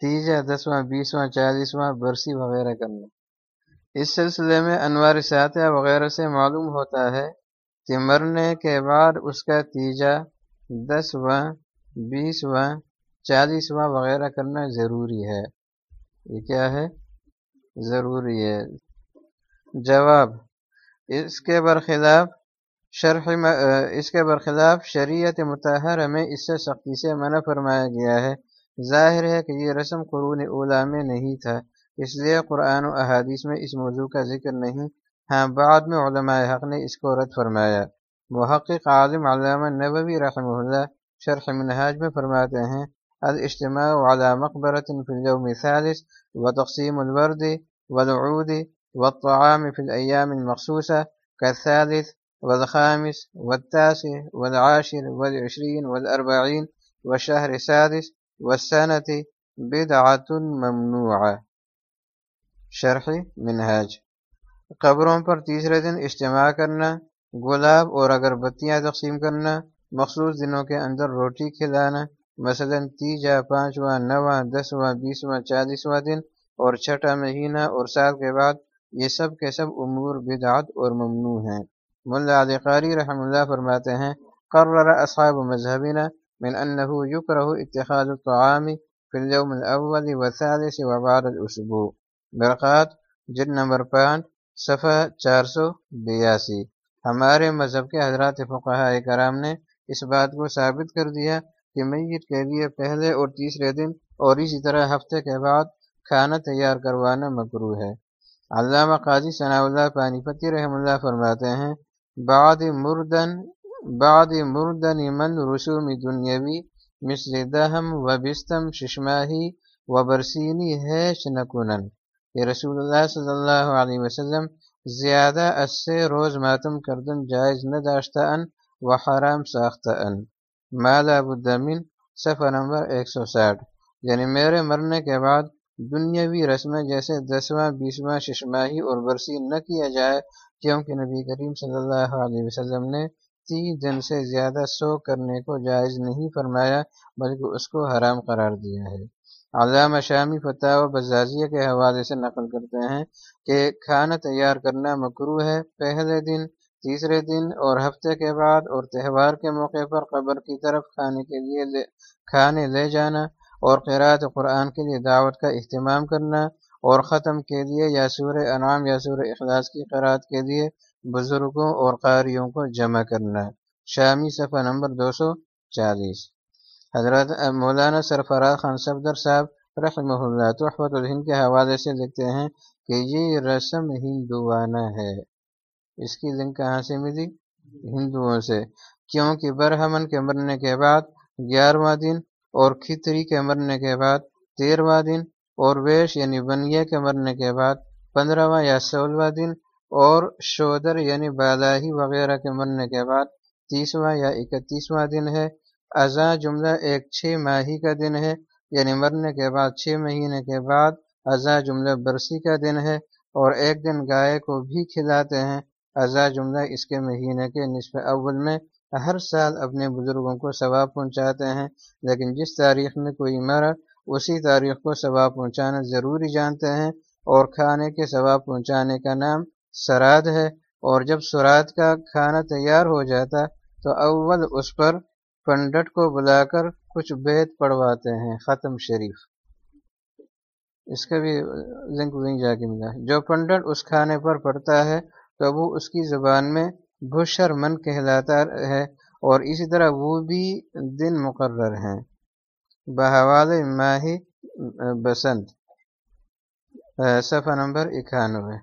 تیجا دسواں، بیسواں، چالیسواں، برسی وغیرہ کرنا۔ اس سلسلے میں انوار ساتیہ وغیرہ سے معلوم ہوتا ہے کہ مرنے کے بعد اس کا تیجا دسواں، بیسواں، چالیسواں وغیرہ کرنا ضروری ہے۔ یہ کیا ہے؟ ضروری ہے۔ جواب اس کے برخلاف شرح اس کے برخلاف شریعت متحرہ میں اس سے سختی سے منع فرمایا گیا ہے۔ ظاہر ہے کہ یہ رسم قرون اولا میں نہیں تھا، اس لیے قرآن و احادیث میں اس موضوع کا ذکر نہیں۔ ہاں بعد میں علماء حق نے اس کو رد فرمایا۔ محقق عالم علامہ نبوی رحمہ اللہ شرح منہاج میں فرماتے ہیں، الاجتماع على مقبرة في اليوم الثالث وتقسيم الورد والعود والطعام في الأيام المخصوصة كالثالث والخامس والتاسع والعاشر والعشرين والأربعين والشهر السادس والسنة بدعة ممنوعة. شرح منہاج. قبروں پر تیسرے دن اجتماع کرنا، گلاب اور اگربتیاں تقسیم کرنا، مخصوص دنوں کے اندر روٹی کھلانا، مثلا تیجا، پانچواں، نواں، دسواں، بیسواں، چالیسواں دن اور چھٹا مہینہ اور سال کے بعد، یہ سب کے سب امور بدعت اور ممنوع ہیں۔ ملا علی قاری رحم اللہ فرماتے ہیں، قرر اصحاب مذہبنا من انه يكره اتخاذ الطعام في اليوم الاول والثالث وبعد الاسبوع۔ برقات جن نمبر پانچ، صفحہ چار سو بیاسی۔ ہمارے مذہب کے حضرات فقہ کرام نے اس بات کو ثابت کر دیا کہ میت کے لیے پہلے اور تیسرے دن اور اسی طرح ہفتے کے بعد کھانا تیار کروانا مکرو ہے۔ علامہ قاضی ثناء اللہ پانی پتی رحم اللہ فرماتے ہیں، بعد مردن بعد مردن من رسوم دنیاوی مثل دہم و بستم ششماہی و برسینی ہے شنکنن کہ رسول اللہ صلی اللہ علیہ وسلم زیادہ اس سے روز ماتم کردن جائز نہ داشتہ ان و حرام ساختہ ان. مالا بدمن صفحہ نمبر ایک سو ساٹھ یعنی میرے مرنے کے بعد دنیاوی رسمیں جیسے دسواں بیسواں ششماہی اور برسی نہ کیا جائے کیونکہ نبی کریم صلی اللہ علیہ وسلم نے تیس دن سے زیادہ سو کرنے کو جائز نہیں فرمایا، بلکہ اس کو حرام قرار دیا ہے۔ علامہ شامی فتح و بزازیہ کے حوالے سے نقل کرتے ہیں کہ کھانا تیار کرنا مکرو ہے۔ پہلے دن، تیسرے دن اور ہفتے کے بعد اور تہوار کے موقع پر قبر کی طرف کھانے کے لیے لے، کھانے لے جانا اور قرآت قرآن کے لیے دعوت کا اہتمام کرنا اور ختم کے لیے یا سور انعام یا سور اخلاص کی قرآت کے لیے بزرگوں اور قاریوں کو جمع کرنا شامی صفحہ نمبر دو سو چالیس۔ حضرت مولانا سرفراز خان صفدر صاحب رحمہ اللہ تحفت الہند کے حوالے سے لکھتے ہیں کہ یہ رسم ہندوانہ ہے۔ اس کی لنک کہاں سے ملی؟ ہندوؤں سے۔ کیونکہ برہمن کے مرنے کے بعد، گیارہواں دن اور کھتری کے مرنے کے بعد تیرواں دن اور ویش یعنی بنیا کے مرنے کے بعد، پندرہواں یا سولہواں دن اور شودر یعنی بالاہی وغیرہ کے مرنے کے بعد تیسواں یا اکتیسواں دن ہے۔ ازاں جملہ ایک چھ ماہی کا دن ہے یعنی مرنے کے بعد چھ مہینے کے بعد ازاں جملہ برسی کا دن ہے اور ایک دن گائے کو بھی کھلاتے ہیں۔ ازاں جملہ اس کے مہینے کے نصف اول میں ہر سال اپنے بزرگوں کو ثواب پہنچاتے ہیں، لیکن جس تاریخ میں کوئی مرا اسی تاریخ کو ثواب پہنچانا ضروری جانتے ہیں اور کھانے کے ثواب پہنچانے کا نام سراد ہے اور جب سراد کا کھانا تیار ہو جاتا تو اول اس پر پنڈت کو بلا کر کچھ بیت پڑھواتے ہیں، ختم شریف۔ اس کا بھی لنک جا کے ملا۔ جو پنڈت اس کھانے پر پڑھتا ہے تو وہ اس کی زبان میں بھشر من کہلاتا ہے اور اسی طرح وہ بھی دن مقرر ہیں۔ بحوال ماہی بسنت، صفحہ نمبر اکانوے